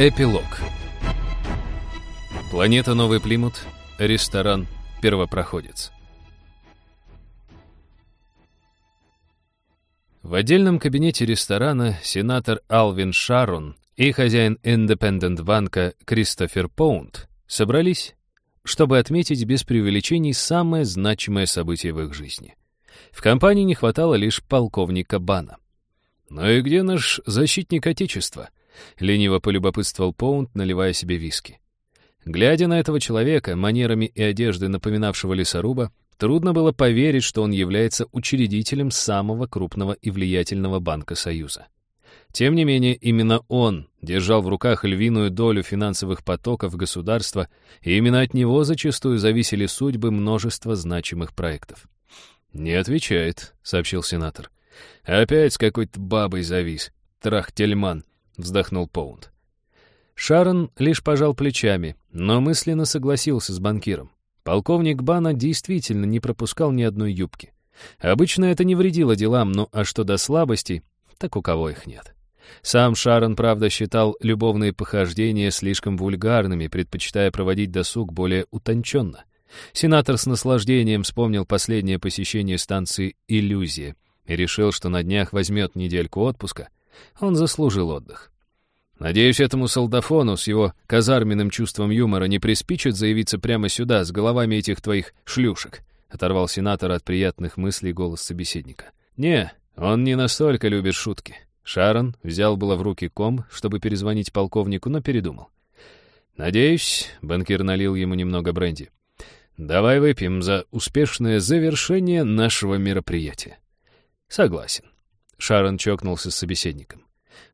Эпилог. Планета Новый Плимут. Ресторан «Первопроходец». В отдельном кабинете ресторана сенатор Алвин Шарон и хозяин Индепендент банка Кристофер Поунд собрались, чтобы отметить без преувеличений самое значимое событие в их жизни. В компании не хватало лишь полковника Бана. «Ну и где наш защитник Отечества?» — лениво полюбопытствовал Поунд, наливая себе виски. Глядя на этого человека, манерами и одеждой напоминавшего лесоруба, трудно было поверить, что он является учредителем самого крупного и влиятельного банка Союза. Тем не менее, именно он держал в руках львиную долю финансовых потоков государства, и именно от него зачастую зависели судьбы множества значимых проектов. «Не отвечает», — сообщил сенатор. «Опять с какой-то бабой завис. Трахтельман», — вздохнул Поунд. Шарон лишь пожал плечами, но мысленно согласился с банкиром. Полковник Бана действительно не пропускал ни одной юбки. Обычно это не вредило делам, ну а что до слабостей, так у кого их нет. Сам Шарон, правда, считал любовные похождения слишком вульгарными, предпочитая проводить досуг более утонченно. Сенатор с наслаждением вспомнил последнее посещение станции «Иллюзия» и решил, что на днях возьмет недельку отпуска. Он заслужил отдых. Надеюсь, этому солдафону с его казарменным чувством юмора не приспичит заявиться прямо сюда с головами этих твоих шлюшек, оторвал сенатор от приятных мыслей голос собеседника. Не, он не настолько любит шутки. Шарон взял было в руки ком, чтобы перезвонить полковнику, но передумал. «Надеюсь», — банкир налил ему немного бренди, «давай выпьем за успешное завершение нашего мероприятия». «Согласен». Шарон чокнулся с собеседником.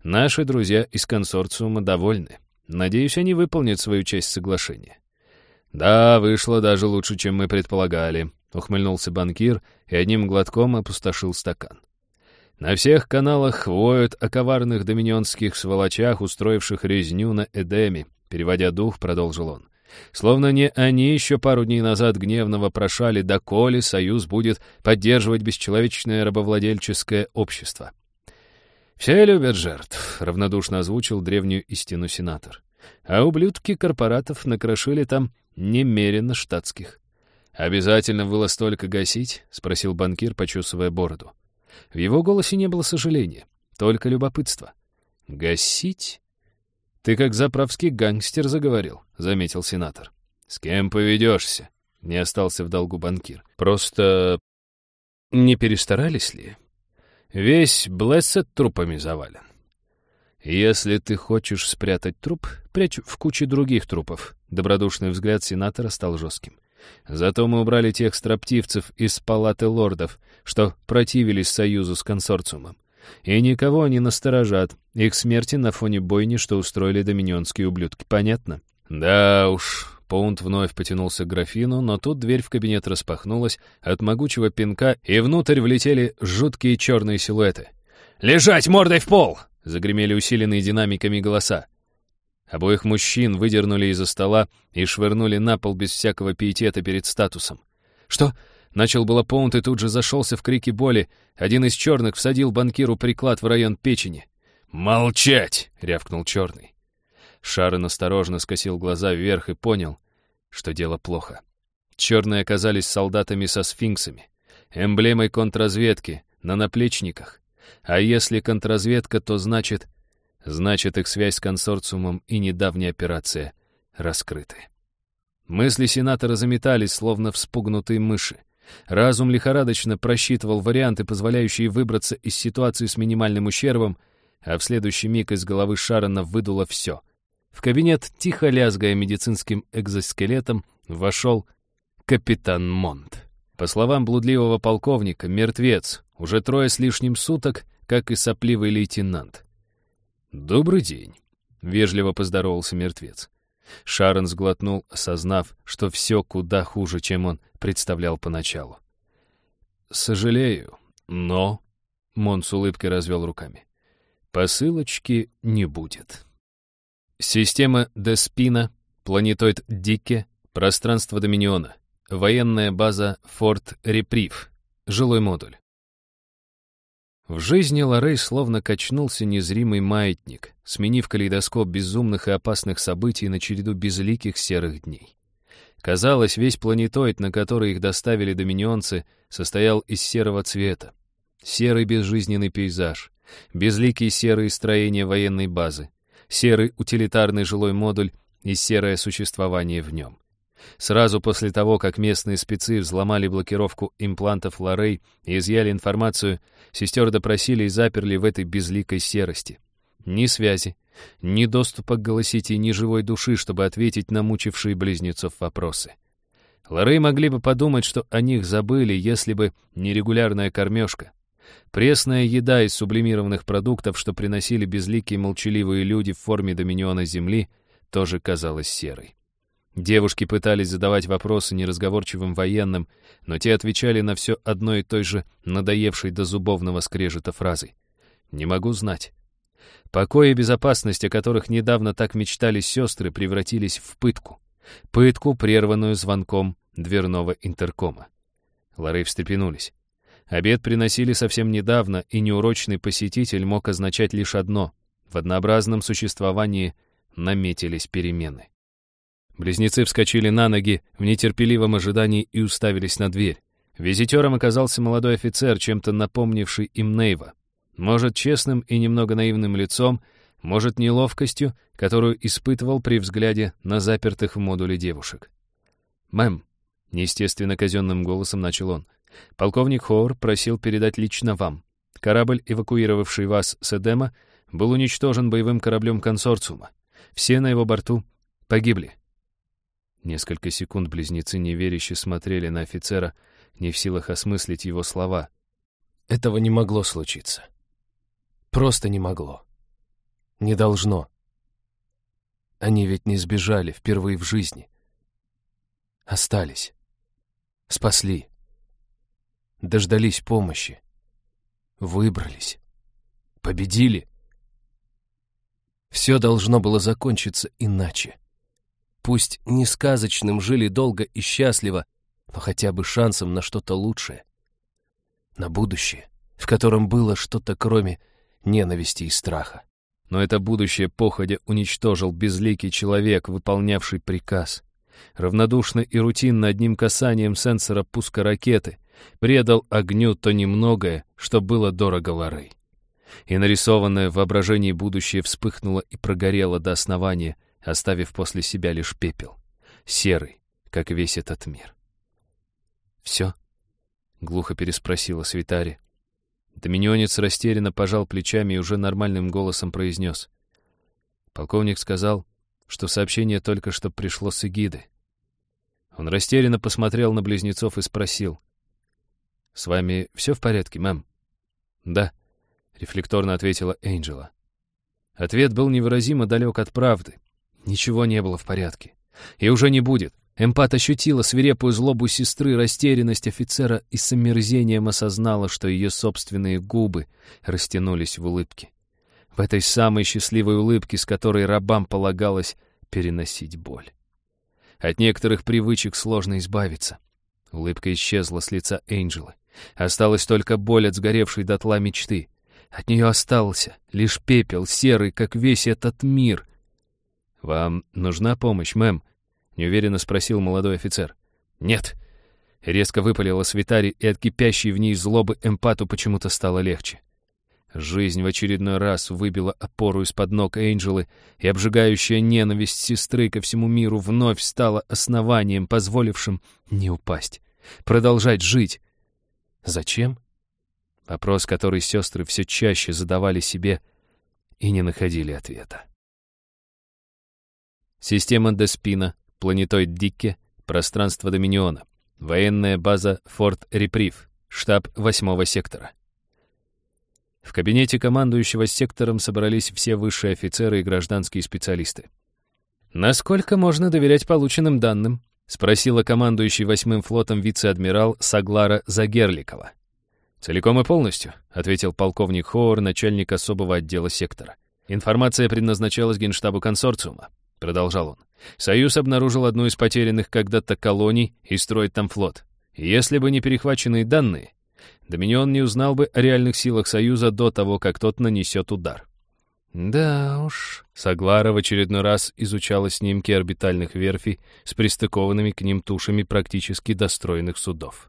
Наши друзья из консорциума довольны. Надеюсь, они выполнят свою часть соглашения. Да, вышло даже лучше, чем мы предполагали, ухмыльнулся банкир и одним глотком опустошил стакан. На всех каналах воют о коварных доминионских сволочах, устроивших резню на Эдеме. Переводя дух, продолжил он. Словно не они еще пару дней назад гневно вопрошали, доколе Союз будет поддерживать бесчеловечное рабовладельческое общество. «Все любят жертв», — равнодушно озвучил древнюю истину сенатор. «А ублюдки корпоратов накрошили там немерено штатских». «Обязательно было столько гасить?» — спросил банкир, почесывая бороду. В его голосе не было сожаления, только любопытство. «Гасить?» «Ты как заправский гангстер заговорил», — заметил сенатор. «С кем поведешься?» — не остался в долгу банкир. «Просто не перестарались ли?» Весь Блессет трупами завален. Если ты хочешь спрятать труп, прячь в куче других трупов. Добродушный взгляд сенатора стал жестким. Зато мы убрали тех строптивцев из палаты лордов, что противились союзу с консорциумом. И никого они насторожат. Их смерти на фоне бойни, что устроили доминионские ублюдки. Понятно? Да уж, Поунд вновь потянулся к графину, но тут дверь в кабинет распахнулась от могучего пинка, и внутрь влетели жуткие черные силуэты. «Лежать мордой в пол!» — загремели усиленные динамиками голоса. Обоих мужчин выдернули из-за стола и швырнули на пол без всякого пиетета перед статусом. «Что?» — начал было Поунд и тут же зашелся в крике боли. Один из черных всадил банкиру приклад в район печени. «Молчать!» — рявкнул черный. Шарон осторожно скосил глаза вверх и понял, что дело плохо. Черные оказались солдатами со сфинксами, эмблемой контрразведки, на наплечниках. А если контрразведка, то значит... Значит, их связь с консорциумом и недавняя операция раскрыты. Мысли сенатора заметались, словно вспугнутые мыши. Разум лихорадочно просчитывал варианты, позволяющие выбраться из ситуации с минимальным ущербом, а в следующий миг из головы Шарона выдуло все — в кабинет, тихо лязгая медицинским экзоскелетом, вошел капитан Монт. По словам блудливого полковника, мертвец, уже трое с лишним суток, как и сопливый лейтенант. «Добрый день», — вежливо поздоровался мертвец. Шарон сглотнул, осознав, что все куда хуже, чем он представлял поначалу. «Сожалею, но...» — Мон с улыбкой развел руками. «Посылочки не будет». Система Деспина, планетоид Дикке, пространство Доминиона, военная база Форт Реприв, жилой модуль. В жизни Лорей словно качнулся незримый маятник, сменив калейдоскоп безумных и опасных событий на череду безликих серых дней. Казалось, весь планетоид, на который их доставили доминионцы, состоял из серого цвета. Серый безжизненный пейзаж, безликие серые строения военной базы, серый утилитарный жилой модуль и серое существование в нем. Сразу после того, как местные спецы взломали блокировку имплантов Лорей и изъяли информацию, сестер допросили и заперли в этой безликой серости. Ни связи, ни доступа к голосите, ни живой души, чтобы ответить на мучившие близнецов вопросы. Лорей могли бы подумать, что о них забыли, если бы не регулярная кормежка. Пресная еда из сублимированных продуктов, что приносили безликие молчаливые люди в форме доминиона Земли, тоже казалась серой. Девушки пытались задавать вопросы неразговорчивым военным, но те отвечали на все одной и той же надоевшей до зубовного скрежета фразой. «Не могу знать». Покой и безопасность, о которых недавно так мечтали сестры, превратились в пытку. Пытку, прерванную звонком дверного интеркома. Лорей встрепенулись. Обед приносили совсем недавно, и неурочный посетитель мог означать лишь одно — в однообразном существовании наметились перемены. Близнецы вскочили на ноги в нетерпеливом ожидании и уставились на дверь. Визитером оказался молодой офицер, чем-то напомнивший им Нейва. Может, честным и немного наивным лицом, может, неловкостью, которую испытывал при взгляде на запертых в модуле девушек. «Мэм», — неестественно казенным голосом начал он, — «полковник Хоур просил передать лично вам. Корабль, эвакуировавший вас с Эдема, был уничтожен боевым кораблем консорциума. Все на его борту погибли. Несколько секунд близнецы неверяще смотрели на офицера, не в силах осмыслить его слова. Этого не могло случиться. Просто не могло. Не должно. Они ведь не сбежали впервые в жизни. Остались. Спасли. Дождались помощи. Выбрались. Победили. Все должно было закончиться иначе пусть не сказочным, жили долго и счастливо, но хотя бы шансом на что-то лучшее. На будущее, в котором было что-то кроме ненависти и страха. Но это будущее походя уничтожил безликий человек, выполнявший приказ. Равнодушно и рутинно одним касанием сенсора пуска ракеты предал огню то немногое, что было дорого Лорей. И нарисованное в воображении будущее вспыхнуло и прогорело до основания, оставив после себя лишь пепел, серый, как весь этот мир. «Все?» — глухо переспросила Свитари. Доминионец растерянно пожал плечами и уже нормальным голосом произнес. Полковник сказал, что сообщение только что пришло с эгиды. Он растерянно посмотрел на близнецов и спросил. «С вами все в порядке, мэм?» «Да», — рефлекторно ответила Энджела. Ответ был невыразимо далек от правды. Ничего не было в порядке. И уже не будет. Эмпат ощутила свирепую злобу сестры, растерянность офицера и с омерзением осознала, что ее собственные губы растянулись в улыбке. В этой самой счастливой улыбке, с которой рабам полагалось переносить боль. От некоторых привычек сложно избавиться. Улыбка исчезла с лица Энджела. Осталась только боль от сгоревшей дотла мечты. От нее остался лишь пепел, серый, как весь этот мир — «Вам нужна помощь, мэм?» — неуверенно спросил молодой офицер. «Нет». Резко выпалила Свитари, и от кипящей в ней злобы эмпату почему-то стало легче. Жизнь в очередной раз выбила опору из-под ног Энджелы, и обжигающая ненависть сестры ко всему миру вновь стала основанием, позволившим не упасть, продолжать жить. Зачем? Вопрос, который сестры все чаще задавали себе и не находили ответа. Система Деспина, планетоид Дикке, пространство Доминиона, военная база Форт Реприв, штаб восьмого сектора. В кабинете командующего сектором собрались все высшие офицеры и гражданские специалисты. «Насколько можно доверять полученным данным?» — спросила командующий восьмым флотом вице-адмирал Саглара Загерликова. «Целиком и полностью», — ответил полковник Хоуэр, начальник особого отдела сектора. Информация предназначалась генштабу консорциума продолжал он. Союз обнаружил одну из потерянных когда-то колоний и строит там флот. Если бы не перехваченные данные, Доминион не узнал бы о реальных силах Союза до того, как тот нанесет удар. Да уж, Саглара в очередной раз изучала снимки орбитальных верфей с пристыкованными к ним тушами практически достроенных судов.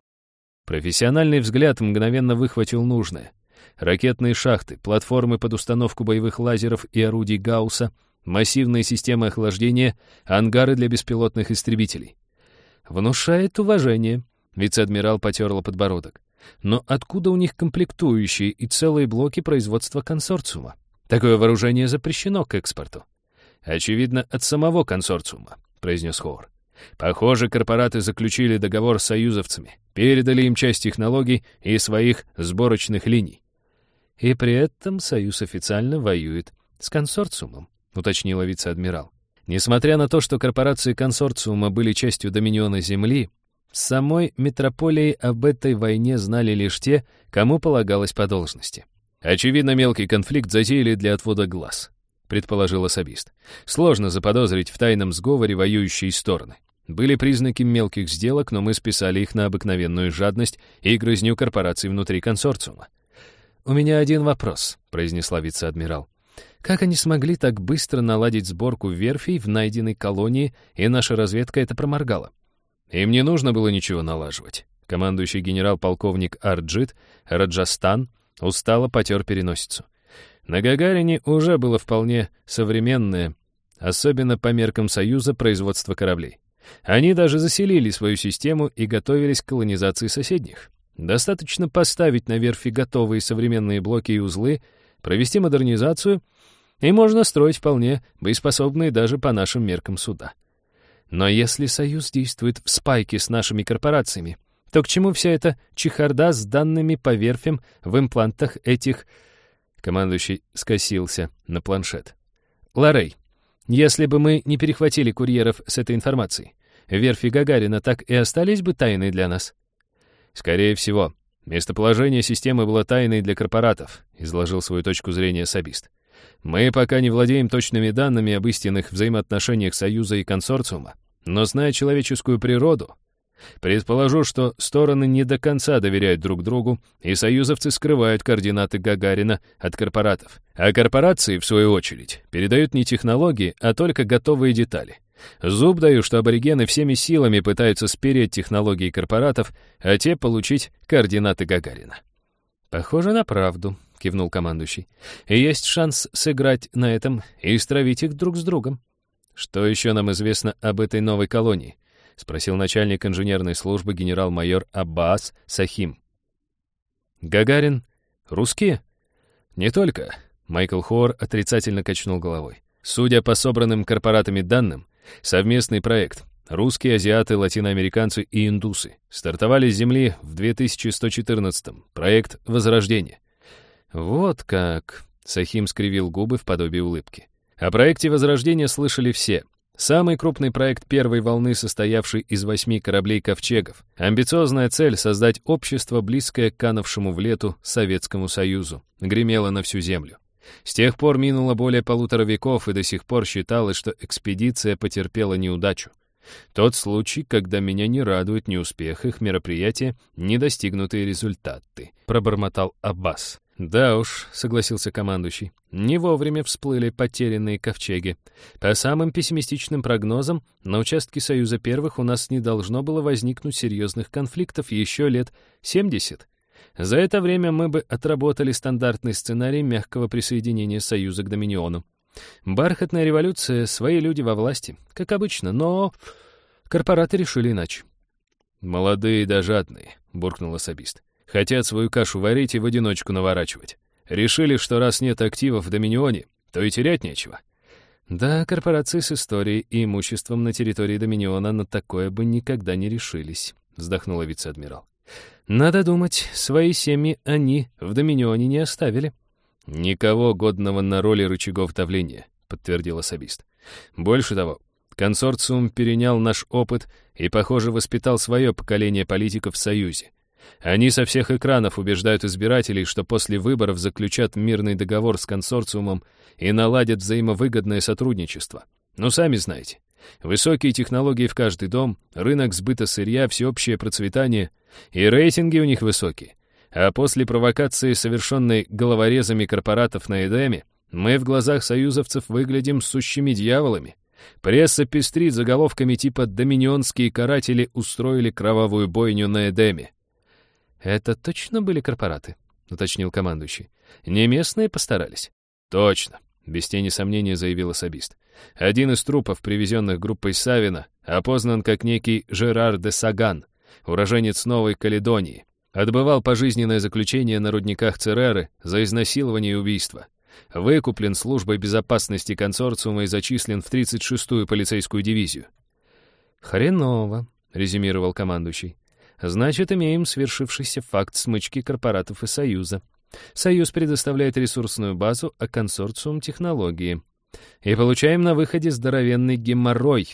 Профессиональный взгляд мгновенно выхватил нужное. Ракетные шахты, платформы под установку боевых лазеров и орудий Гаусса, массивные системы охлаждения, ангары для беспилотных истребителей. Внушает уважение. Вице-адмирал потерла подбородок. Но откуда у них комплектующие и целые блоки производства консорциума? Такое вооружение запрещено к экспорту. Очевидно, от самого консорциума, произнес Ховар. Похоже, корпораты заключили договор с союзовцами, передали им часть технологий и своих сборочных линий. И при этом Союз официально воюет с консорциумом, уточнила вице-адмирал. Несмотря на то, что корпорации консорциума были частью доминиона Земли, самой метрополией об этой войне знали лишь те, кому полагалось по должности. Очевидно, мелкий конфликт затеяли для отвода глаз, предположил особист. Сложно заподозрить в тайном сговоре воюющие стороны. Были признаки мелких сделок, но мы списали их на обыкновенную жадность и грызню корпораций внутри консорциума. «У меня один вопрос», — произнесла вице-адмирал. «Как они смогли так быстро наладить сборку верфей в найденной колонии, и наша разведка это проморгала?» «Им не нужно было ничего налаживать». Командующий генерал-полковник Арджит Раджастан Устало потер переносицу. На Гагарине уже было вполне современное, особенно по меркам Союза, производство кораблей. Они даже заселили свою систему и готовились к колонизации соседних. Достаточно поставить на верфи готовые современные блоки и узлы, провести модернизацию, и можно строить вполне боеспособные даже по нашим меркам суда. Но если Союз действует в спайке с нашими корпорациями, то к чему вся эта чехарда с данными по верфям в имплантах этих... Командующий скосился на планшет. Ларей, если бы мы не перехватили курьеров с этой информацией, верфи Гагарина так и остались бы тайной для нас? Скорее всего. Местоположение системы было тайной для корпоратов, изложил свою точку зрения Сабист. Мы пока не владеем точными данными об истинных взаимоотношениях Союза и консорциума, но зная человеческую природу, Предположу, что стороны не до конца доверяют друг другу, и союзовцы скрывают координаты Гагарина от корпоратов. А корпорации, в свою очередь, передают не технологии, а только готовые детали. Зуб даю, что аборигены всеми силами пытаются спереть технологии корпоратов, а те получить координаты Гагарина. «Похоже на правду», — кивнул командующий. «И есть шанс сыграть на этом и стравить их друг с другом. Что еще нам известно об этой новой колонии?» — спросил начальник инженерной службы генерал-майор Аббас Сахим. «Гагарин? Русские?» «Не только», — Майкл Хор отрицательно качнул головой. «Судя по собранным корпоратами данным, совместный проект Русские, азиаты, латиноамериканцы и индусы стартовали с Земли в 2114-м. Проект «Возрождение». «Вот как!» — Сахим скривил губы в подобии улыбки. О проекте «Возрождения» слышали все, Самый крупный проект первой волны, состоявший из восьми кораблей-ковчегов. Амбициозная цель — создать общество, близкое к канувшему в лету Советскому Союзу, гремела на всю землю. С тех пор минуло более полутора веков, и до сих пор считалось, что экспедиция потерпела неудачу. Тот случай, когда меня не радует ни успех их мероприятия, ни достигнутые результаты, пробормотал Аббас. «Да уж», — согласился командующий, — «не вовремя всплыли потерянные ковчеги. По самым пессимистичным прогнозам, на участке Союза Первых у нас не должно было возникнуть серьезных конфликтов еще лет 70. За это время мы бы отработали стандартный сценарий мягкого присоединения Союза к Доминиону. Бархатная революция, свои люди во власти, как обычно, но корпораты решили иначе». «Молодые да жадные», — буркнул особист. Хотят свою кашу варить и в одиночку наворачивать. Решили, что раз нет активов в Доминионе, то и терять нечего. Да, корпорации с историей и имуществом на территории Доминиона на такое бы никогда не решились, вздохнула вице-адмирал. Надо думать, свои семьи они в Доминионе не оставили. Никого годного на роли рычагов давления, подтвердил особист. Больше того, консорциум перенял наш опыт и, похоже, воспитал свое поколение политиков в Союзе. Они со всех экранов убеждают избирателей, что после выборов заключат мирный договор с консорциумом и наладят взаимовыгодное сотрудничество. Ну, сами знаете. Высокие технологии в каждый дом, рынок сбыта сырья, всеобщее процветание. И рейтинги у них высокие. А после провокации, совершенной головорезами корпоратов на Эдеме, мы в глазах союзовцев выглядим сущими дьяволами. Пресса пестрит заголовками типа «Доминионские каратели устроили кровавую бойню на Эдеме». «Это точно были корпораты?» — уточнил командующий. «Не местные постарались?» «Точно», — без тени сомнения заявил особист. «Один из трупов, привезенных группой Савина, опознан как некий Жерар де Саган, уроженец Новой Каледонии. Отбывал пожизненное заключение на рудниках Цереры за изнасилование и убийство. Выкуплен службой безопасности консорциума и зачислен в 36-ю полицейскую дивизию. «Хреново», — резюмировал командующий. «Значит, имеем свершившийся факт смычки корпоратов и Союза. Союз предоставляет ресурсную базу, а консорциум — технологии. И получаем на выходе здоровенный геморрой.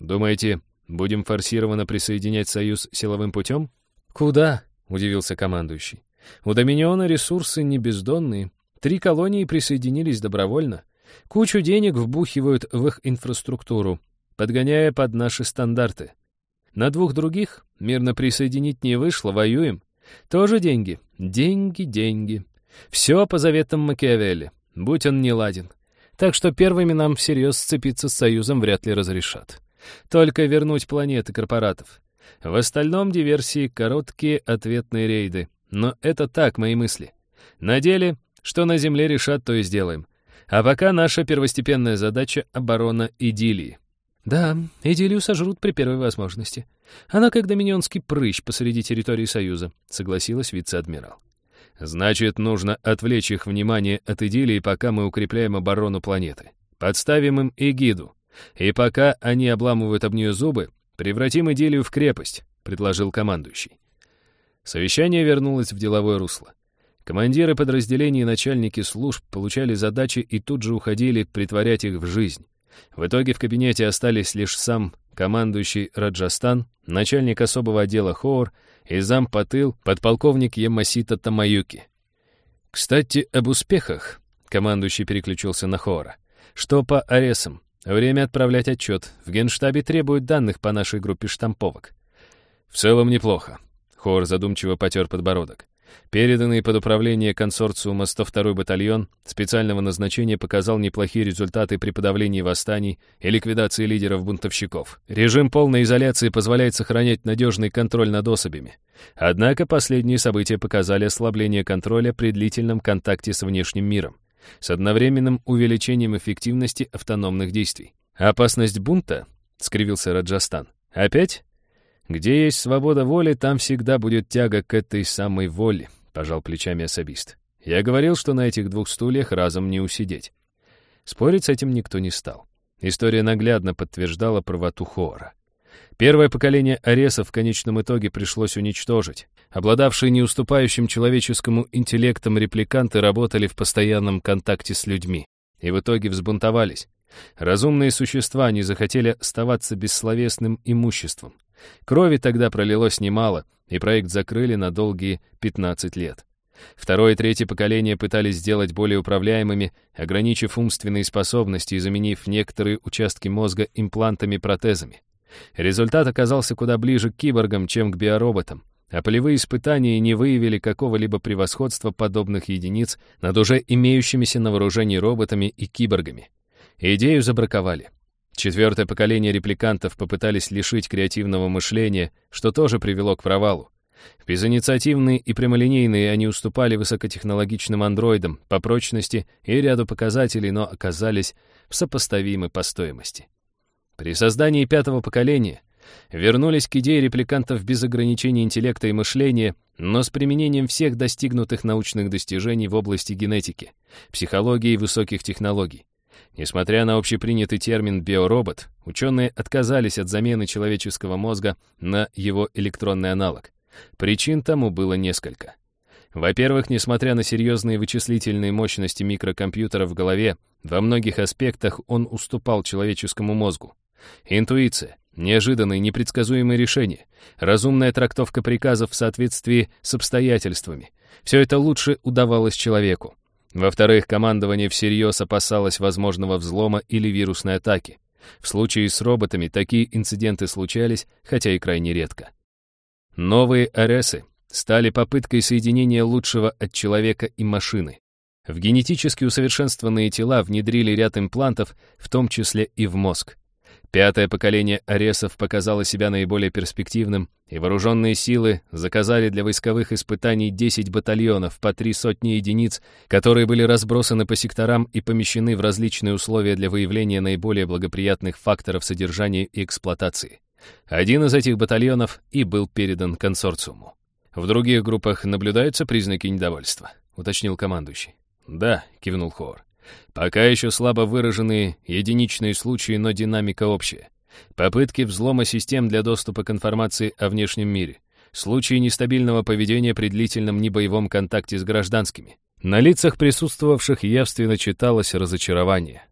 Думаете, будем форсированно присоединять Союз силовым путем?» «Куда?» — удивился командующий. «У Доминиона ресурсы не бездонные. Три колонии присоединились добровольно. Кучу денег вбухивают в их инфраструктуру, подгоняя под наши стандарты. На двух других мирно присоединить не вышло, воюем. Тоже деньги. Деньги, деньги. Все по заветам Макиавелли, будь он не ладен. Так что первыми нам всерьез сцепиться с Союзом вряд ли разрешат. Только вернуть планеты корпоратов. В остальном диверсии короткие ответные рейды. Но это так, мои мысли. На деле что на Земле решат, то и сделаем. А пока наша первостепенная задача — оборона идиллии. Да, идиллию сожрут при первой возможности. Она как доминионский прыщ посреди территории Союза, согласилась вице-адмирал. Значит, нужно отвлечь их внимание от идиллии, пока мы укрепляем оборону планеты. Подставим им эгиду. И пока они обламывают об нее зубы, превратим идиллию в крепость, предложил командующий. Совещание вернулось в деловое русло. Командиры подразделений и начальники служб получали задачи и тут же уходили притворять их в жизнь. В итоге в кабинете остались лишь сам командующий Раджастан, начальник особого отдела Хоур и зам Патыл, подполковник Ямасита Тамаюки. «Кстати, об успехах», — командующий переключился на Хоура. «Что по аресам? Время отправлять отчет. В генштабе требуют данных по нашей группе штамповок». «В целом неплохо», — Хоур задумчиво потер подбородок. Переданный под управление консорциума 102-й батальон специального назначения показал неплохие результаты при подавлении восстаний и ликвидации лидеров-бунтовщиков. Режим полной изоляции позволяет сохранять надежный контроль над особями. Однако последние события показали ослабление контроля при длительном контакте с внешним миром, с одновременным увеличением эффективности автономных действий. «Опасность бунта?» — скривился Раджастан. «Опять?» «Где есть свобода воли, там всегда будет тяга к этой самой воле», — пожал плечами особист. «Я говорил, что на этих двух стульях разом не усидеть». Спорить с этим никто не стал. История наглядно подтверждала правоту Хора. Первое поколение аресов в конечном итоге пришлось уничтожить. Обладавшие неуступающим человеческому интеллектом репликанты работали в постоянном контакте с людьми и в итоге взбунтовались. Разумные существа не захотели оставаться бессловесным имуществом. Крови тогда пролилось немало, и проект закрыли на долгие 15 лет. Второе и третье поколение пытались сделать более управляемыми, ограничив умственные способности и заменив некоторые участки мозга имплантами-протезами. Результат оказался куда ближе к киборгам, чем к биороботам, а полевые испытания не выявили какого-либо превосходства подобных единиц над уже имеющимися на вооружении роботами и киборгами. Идею забраковали. Четвертое поколение репликантов попытались лишить креативного мышления, что тоже привело к провалу. Безинициативные и прямолинейные они уступали высокотехнологичным андроидам по прочности и ряду показателей, но оказались сопоставимы по стоимости. При создании пятого поколения вернулись к идее репликантов без ограничений интеллекта и мышления, но с применением всех достигнутых научных достижений в области генетики, психологии и высоких технологий. Несмотря на общепринятый термин «биоробот», ученые отказались от замены человеческого мозга на его электронный аналог. Причин тому было несколько. Во-первых, несмотря на серьезные вычислительные мощности микрокомпьютера в голове, во многих аспектах он уступал человеческому мозгу. Интуиция, неожиданные непредсказуемые решения, разумная трактовка приказов в соответствии с обстоятельствами — все это лучше удавалось человеку. Во-вторых, командование всерьез опасалось возможного взлома или вирусной атаки. В случае с роботами такие инциденты случались, хотя и крайне редко. Новые АРСы стали попыткой соединения лучшего от человека и машины. В генетически усовершенствованные тела внедрили ряд имплантов, в том числе и в мозг. Пятое поколение Аресов показало себя наиболее перспективным, и вооруженные силы заказали для войсковых испытаний 10 батальонов по три сотни единиц, которые были разбросаны по секторам и помещены в различные условия для выявления наиболее благоприятных факторов содержания и эксплуатации. Один из этих батальонов и был передан консорциуму. «В других группах наблюдаются признаки недовольства», — уточнил командующий. «Да», — кивнул Хор. Пока еще слабо выраженные единичные случаи, но динамика общая. Попытки взлома систем для доступа к информации о внешнем мире. Случаи нестабильного поведения при длительном небоевом контакте с гражданскими. На лицах присутствовавших явственно читалось разочарование.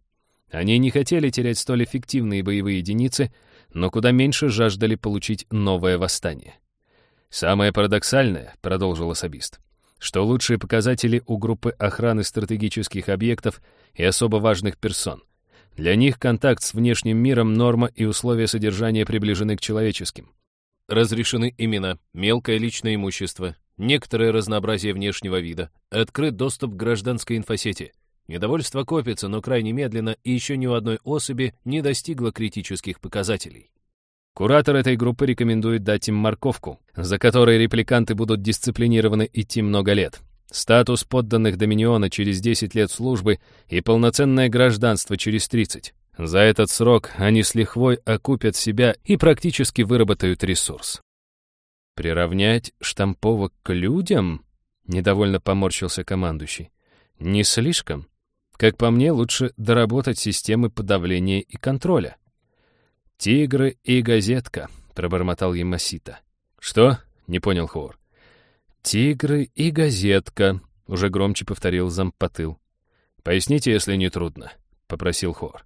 Они не хотели терять столь эффективные боевые единицы, но куда меньше жаждали получить новое восстание. «Самое парадоксальное», — продолжил особист, что лучшие показатели у группы охраны стратегических объектов и особо важных персон. Для них контакт с внешним миром, норма и условия содержания приближены к человеческим. Разрешены имена, мелкое личное имущество, некоторое разнообразие внешнего вида, открыт доступ к гражданской инфосети. Недовольство копится, но крайне медленно, и еще ни у одной особи не достигло критических показателей. Куратор этой группы рекомендует дать им морковку, за которой репликанты будут дисциплинированы идти много лет. Статус подданных Доминиона через 10 лет службы и полноценное гражданство через 30. За этот срок они с лихвой окупят себя и практически выработают ресурс. «Приравнять штамповок к людям?» — недовольно поморщился командующий. «Не слишком. Как по мне, лучше доработать системы подавления и контроля». «Тигры и газетка», — пробормотал Ямасита. «Что?» — не понял Хор. «Тигры и газетка», — уже громче повторил зампотыл. «Поясните, если не трудно», — попросил Хор.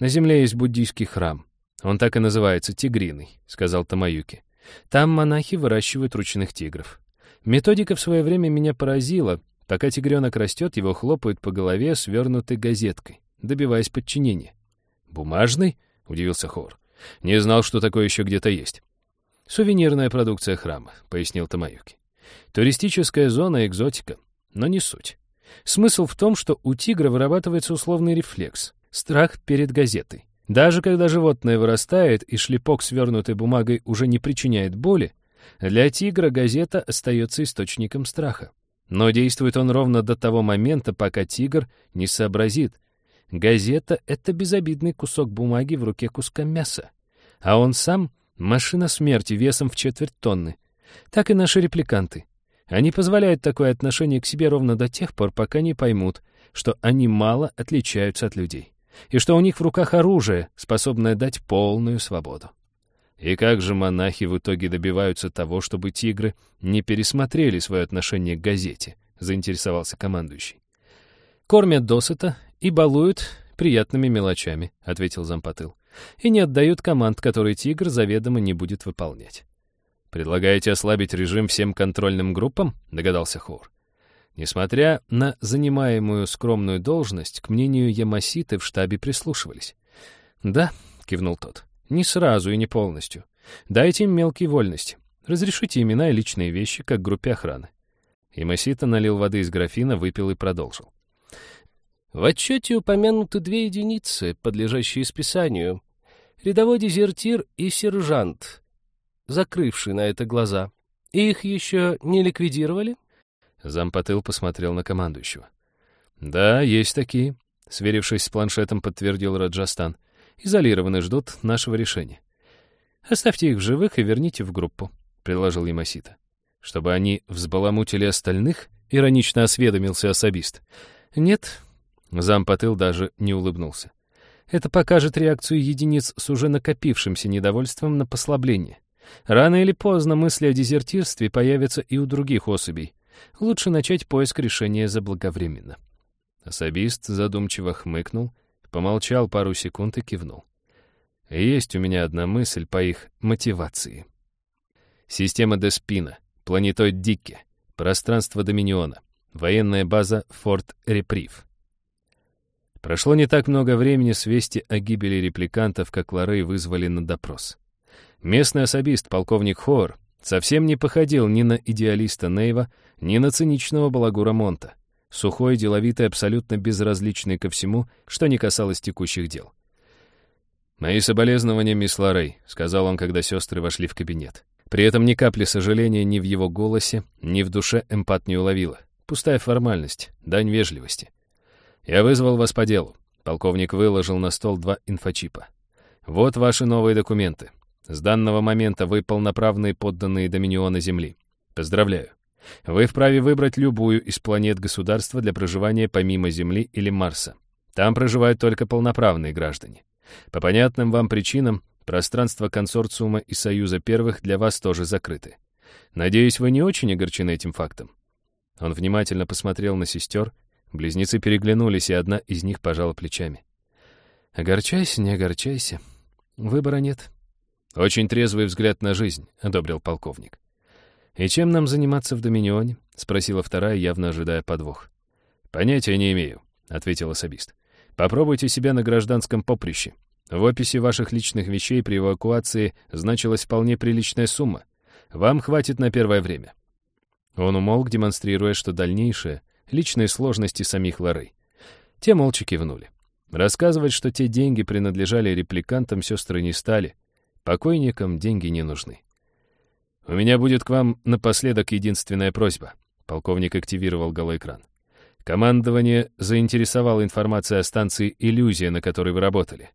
«На земле есть буддийский храм. Он так и называется, Тигриный», — сказал Тамаюки. «Там монахи выращивают ручных тигров. Методика в свое время меня поразила. Пока тигренок растет, его хлопают по голове свернутой газеткой, добиваясь подчинения». «Бумажный?» — удивился Хор. Не знал, что такое еще где-то есть. «Сувенирная продукция храма», — пояснил Тамаюки. «Туристическая зона, экзотика, но не суть. Смысл в том, что у тигра вырабатывается условный рефлекс — страх перед газетой. Даже когда животное вырастает и шлепок свернутой бумагой уже не причиняет боли, для тигра газета остается источником страха. Но действует он ровно до того момента, пока тигр не сообразит, Газета — это безобидный кусок бумаги в руке куска мяса. А он сам — машина смерти весом в четверть тонны. Так и наши репликанты. Они позволяют такое отношение к себе ровно до тех пор, пока не поймут, что они мало отличаются от людей. И что у них в руках оружие, способное дать полную свободу. И как же монахи в итоге добиваются того, чтобы тигры не пересмотрели свое отношение к газете, заинтересовался командующий. Кормят досыта и балуют приятными мелочами», — ответил зампотыл. «И не отдают команд, которые тигр заведомо не будет выполнять». «Предлагаете ослабить режим всем контрольным группам?» — догадался Хор. Несмотря на занимаемую скромную должность, к мнению Ямаситы в штабе прислушивались. «Да», — кивнул тот, — «не сразу и не полностью. Дайте им мелкие вольности. Разрешите имена и личные вещи, как группе охраны». Ямасита налил воды из графина, выпил и продолжил. В отчете упомянуты две единицы, подлежащие списанию. Рядовой дезертир и сержант, закрывший на это глаза. Их еще не ликвидировали? Зампотыл посмотрел на командующего. «Да, есть такие», — сверившись с планшетом, подтвердил Раджастан. «Изолированы, ждут нашего решения». «Оставьте их в живых и верните в группу», — предложил Ямасита. «Чтобы они взбаламутили остальных?» — иронично осведомился особист. «Нет, Зампотыл даже не улыбнулся. Это покажет реакцию единиц с уже накопившимся недовольством на послабление. Рано или поздно мысли о дезертирстве появятся и у других особей. Лучше начать поиск решения заблаговременно. Особист задумчиво хмыкнул, помолчал пару секунд и кивнул. Есть у меня одна мысль по их мотивации. Система Деспина, планетоид Дикки, пространство Доминиона, военная база Форт Реприв — Прошло не так много времени с вести о гибели репликантов, как Лорей вызвали на допрос. Местный особист, полковник Хор, совсем не походил ни на идеалиста Нейва, ни на циничного балагура Монта. Сухой, деловитый, абсолютно безразличный ко всему, что не касалось текущих дел. «Мои соболезнования, мисс Лоррей», — сказал он, когда сестры вошли в кабинет. При этом ни капли сожаления ни в его голосе, ни в душе эмпат не уловила. Пустая формальность, дань вежливости. «Я вызвал вас по делу». Полковник выложил на стол два инфочипа. «Вот ваши новые документы. С данного момента вы полноправные подданные Доминиона Земли. Поздравляю. Вы вправе выбрать любую из планет государства для проживания помимо Земли или Марса. Там проживают только полноправные граждане. По понятным вам причинам, пространство консорциума и Союза Первых для вас тоже закрыты. Надеюсь, вы не очень огорчены этим фактом. Он внимательно посмотрел на сестер, близнецы переглянулись, и одна из них пожала плечами. «Огорчайся, не огорчайся. Выбора нет». «Очень трезвый взгляд на жизнь», — одобрил полковник. «И чем нам заниматься в Доминионе?» — спросила вторая, явно ожидая подвох. «Понятия не имею», — ответил особист. «Попробуйте себя на гражданском поприще. В описи ваших личных вещей при эвакуации значилась вполне приличная сумма. Вам хватит на первое время. Он умолк, демонстрируя, что дальнейшее — личные сложности самих Лорей. Те молча кивнули. Рассказывать, что те деньги принадлежали репликантам, сестры не стали. Покойникам деньги не нужны. «У меня будет к вам напоследок единственная просьба», — полковник активировал голоэкран. «Командование заинтересовало информация о станции «Иллюзия», на которой вы работали».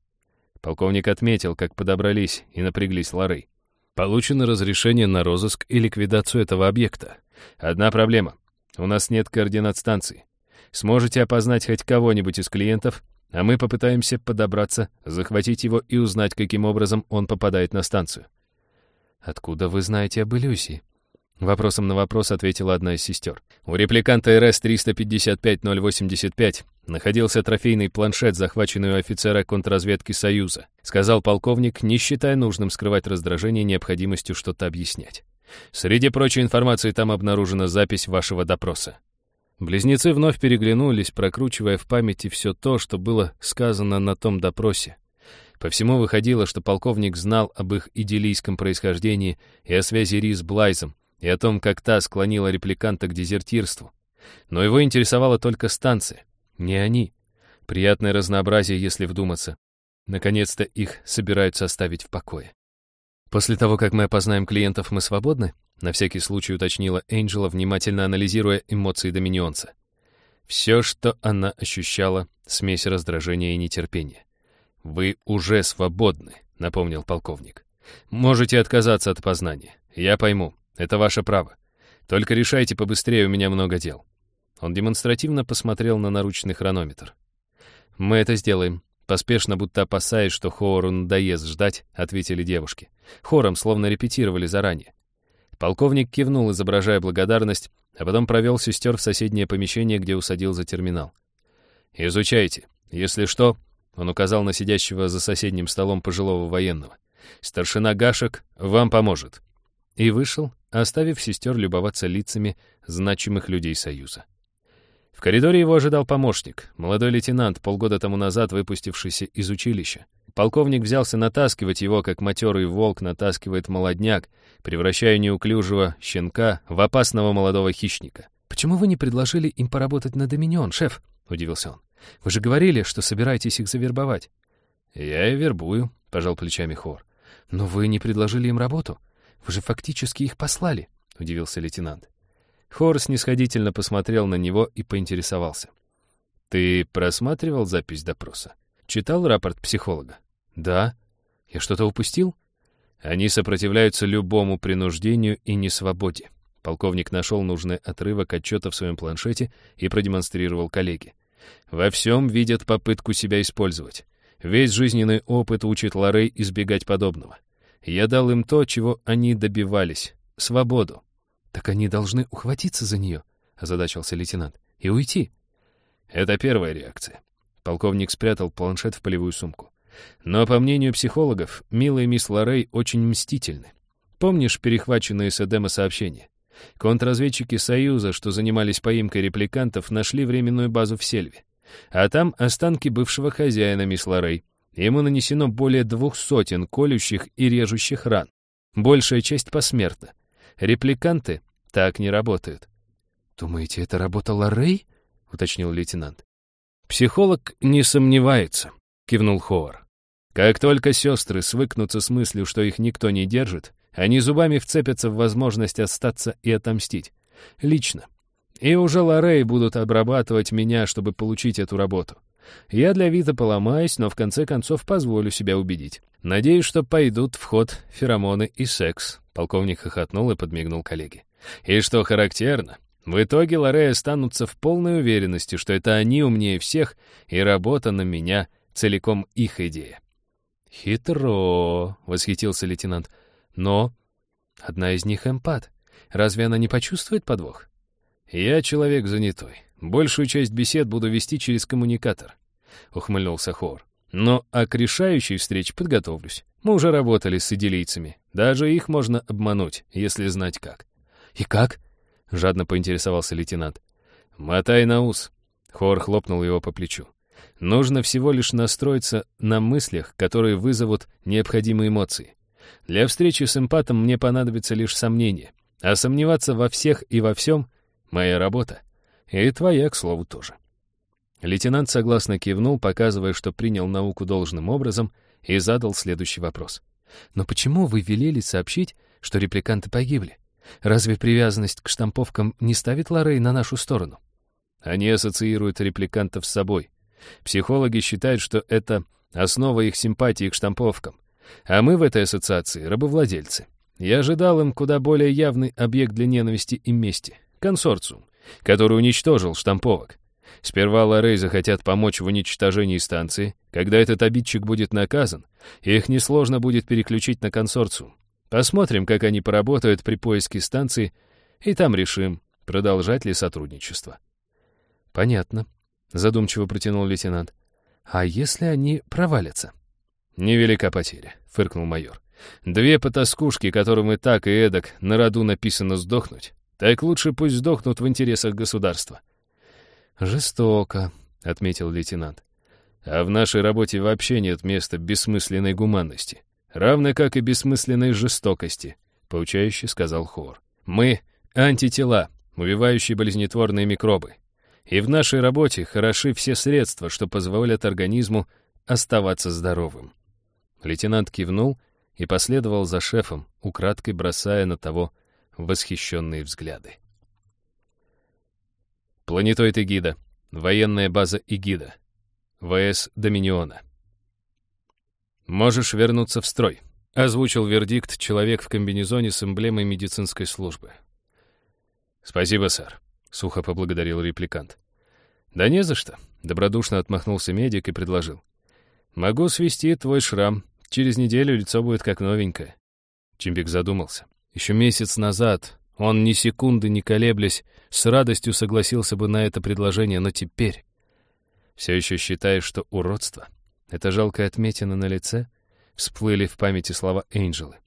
Полковник отметил, как подобрались и напряглись Лорей. Получено разрешение на розыск и ликвидацию этого объекта. Одна проблема. У нас нет координат станции. Сможете опознать хоть кого-нибудь из клиентов, а мы попытаемся подобраться, захватить его и узнать, каким образом он попадает на станцию. «Откуда вы знаете об иллюзии?» Вопросом на вопрос ответила одна из сестер. У репликанта РС-355-085 находился трофейный планшет, захваченный у офицера контрразведки Союза, сказал полковник, не считая нужным скрывать раздражение необходимостью что-то объяснять. Среди прочей информации там обнаружена запись вашего допроса. Близнецы вновь переглянулись, прокручивая в памяти все то, что было сказано на том допросе. По всему выходило, что полковник знал об их идиллийском происхождении и о связи Ри с Блайзом, и о том, как та склонила репликанта к дезертирству. Но его интересовала только станция, не они. Приятное разнообразие, если вдуматься. Наконец-то их собираются оставить в покое. После того, как мы опознаем клиентов, мы свободны? На всякий случай уточнила Энджела, внимательно анализируя эмоции доминионца. Все, что она ощущала, смесь раздражения и нетерпения. «Вы уже свободны», — напомнил полковник. «Можете отказаться от познания. Я пойму. Это ваше право. Только решайте побыстрее, у меня много дел». Он демонстративно посмотрел на наручный хронометр. «Мы это сделаем», Поспешно, будто опасаясь, что Хоору надоест ждать, ответили девушки. Хором словно репетировали заранее. Полковник кивнул, изображая благодарность, а потом провел сестер в соседнее помещение, где усадил за терминал. «Изучайте. Если что...» — он указал на сидящего за соседним столом пожилого военного. «Старшина Гашек вам поможет» и вышел, оставив сестер любоваться лицами значимых людей Союза. В коридоре его ожидал помощник, молодой лейтенант, полгода тому назад выпустившийся из училища. Полковник взялся натаскивать его, как матерый волк натаскивает молодняк, превращая неуклюжего щенка в опасного молодого хищника. «Почему вы не предложили им поработать на Доминион, шеф?» — удивился он. «Вы же говорили, что собираетесь их завербовать». «Я и вербую», — пожал плечами Хор. «Но вы не предложили им работу. Вы же фактически их послали», — удивился лейтенант. Хор снисходительно посмотрел на него и поинтересовался. «Ты просматривал запись допроса? Читал рапорт психолога?» «Да. Я что-то упустил?» «Они сопротивляются любому принуждению и несвободе». Полковник нашел нужный отрывок отчета в своем планшете и продемонстрировал коллеге. «Во всем видят попытку себя использовать. Весь жизненный опыт учит Лорей избегать подобного. Я дал им то, чего они добивались — свободу. «Так они должны ухватиться за нее», — озадачился лейтенант, — «и уйти». Это первая реакция. Полковник спрятал планшет в полевую сумку. Но, по мнению психологов, милая мисс Лорей очень мстительны. Помнишь перехваченные с Эдема сообщения? Контрразведчики Союза, что занимались поимкой репликантов, нашли временную базу в Сельве. А там останки бывшего хозяина мисс Лорей. Ему нанесено более двух сотен колющих и режущих ран. Большая часть посмертна. Репликанты так не работают. «Думаете, это работала Рэй?» — уточнил лейтенант. «Психолог не сомневается», — кивнул Ховар. «Как только сестры свыкнутся с мыслью, что их никто не держит, они зубами вцепятся в возможность остаться и отомстить. Лично. И уже Лорей будут обрабатывать меня, чтобы получить эту работу. Я для вида поломаюсь, но в конце концов позволю себя убедить. Надеюсь, что пойдут в ход феромоны и секс. Полковник хохотнул и подмигнул коллеге. И что характерно, в итоге Лорей останутся в полной уверенности, что это они умнее всех, и работа на меня целиком их идея. «Хитро», — восхитился лейтенант. «Но одна из них эмпат. Разве она не почувствует подвох?» «Я человек занятой. Большую часть бесед буду вести через коммуникатор», — ухмыльнулся Хор. «Но а к решающей встрече подготовлюсь. Мы уже работали с идилийцами. Даже их можно обмануть, если знать как». «И как?» — жадно поинтересовался лейтенант. «Мотай на ус». Хор хлопнул его по плечу. «Нужно всего лишь настроиться на мыслях, которые вызовут необходимые эмоции. Для встречи с эмпатом мне понадобится лишь сомнение, а сомневаться во всех и во всем — моя работа. И твоя, к слову, тоже». Лейтенант согласно кивнул, показывая, что принял науку должным образом, и задал следующий вопрос. «Но почему вы велели сообщить, что репликанты погибли? Разве привязанность к штамповкам не ставит Лоррей на нашу сторону? Они ассоциируют репликантов с собой. Психологи считают, что это основа их симпатии к штамповкам. А мы в этой ассоциации — рабовладельцы. Я ожидал им куда более явный объект для ненависти и мести — консорциум, который уничтожил штамповок. Сперва Лоррей захотят помочь в уничтожении станции. Когда этот обидчик будет наказан, их несложно будет переключить на консорциум. Посмотрим, как они поработают при поиске станции, и там решим, продолжать ли сотрудничество. «Понятно», — задумчиво протянул лейтенант. «А если они провалятся?» «Невелика потеря», — фыркнул майор. «Две потаскушки, которым и так, и эдак на роду написано сдохнуть, так лучше пусть сдохнут в интересах государства». «Жестоко», — отметил лейтенант. «А в нашей работе вообще нет места бессмысленной гуманности равно как и бессмысленной жестокости», — поучающе сказал Хор. «Мы — антитела, убивающие болезнетворные микробы. И в нашей работе хороши все средства, что позволят организму оставаться здоровым». Лейтенант кивнул и последовал за шефом, украдкой бросая на того восхищенные взгляды. Планетоид Эгида. Военная база Эгида. ВС Доминиона. «Можешь вернуться в строй», — озвучил вердикт человек в комбинезоне с эмблемой медицинской службы. «Спасибо, сэр», — сухо поблагодарил репликант. «Да не за что», — добродушно отмахнулся медик и предложил. «Могу свести твой шрам. Через неделю лицо будет как новенькое». Чимбик задумался. Еще месяц назад он, ни секунды не колеблясь, с радостью согласился бы на это предложение, но теперь... Все еще считаешь, что уродство это жалкая отметина на лице? Всплыли в памяти слова Энджелы.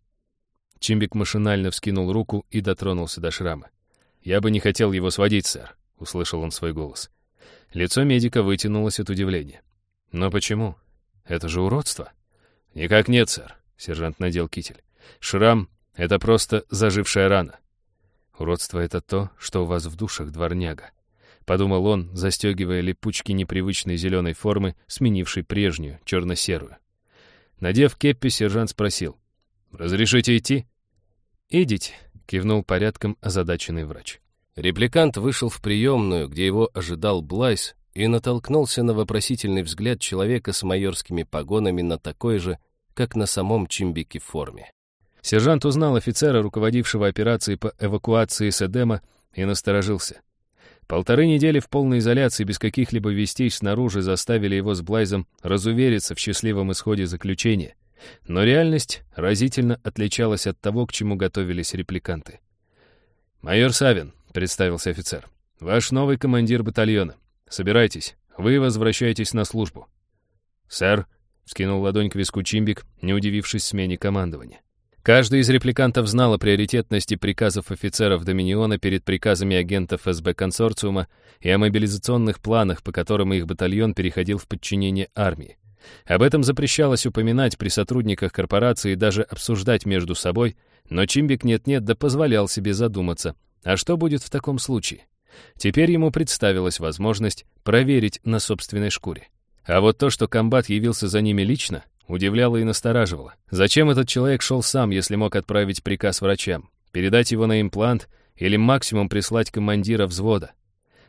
Чимбик машинально вскинул руку и дотронулся до шрама. «Я бы не хотел его сводить, сэр», — услышал он свой голос. Лицо медика вытянулось от удивления. «Но почему? Это же уродство». «Никак нет, сэр», — сержант надел китель. «Шрам — это просто зажившая рана». «Уродство — это то, что у вас в душах, дворняга подумал он, застегивая липучки непривычной зеленой формы, сменившей прежнюю, черно-серую. Надев кеппи, сержант спросил. «Разрешите идти?» «Идите», — кивнул порядком озадаченный врач. Репликант вышел в приемную, где его ожидал Блайс, и натолкнулся на вопросительный взгляд человека с майорскими погонами на такой же, как на самом Чимбике форме. Сержант узнал офицера, руководившего операцией по эвакуации Седема, и насторожился. Полторы недели в полной изоляции без каких-либо вестей снаружи заставили его с Блайзом разувериться в счастливом исходе заключения. Но реальность разительно отличалась от того, к чему готовились репликанты. «Майор Савин», — представился офицер, — «ваш новый командир батальона. Собирайтесь, вы возвращаетесь на службу». «Сэр», — скинул ладонь к виску Чимбик, не удивившись смене командования. Каждый из репликантов знал о приоритетности приказов офицеров Доминиона перед приказами агентов СБ консорциума и о мобилизационных планах, по которым их батальон переходил в подчинение армии. Об этом запрещалось упоминать при сотрудниках корпорации и даже обсуждать между собой, Но Чимбик нет-нет да позволял себе задуматься, а что будет в таком случае? Теперь ему представилась возможность проверить на собственной шкуре. А вот то, что комбат явился за ними лично, удивляло и настораживало. Зачем этот человек шел сам, если мог отправить приказ врачам? Передать его на имплант или максимум прислать командира взвода?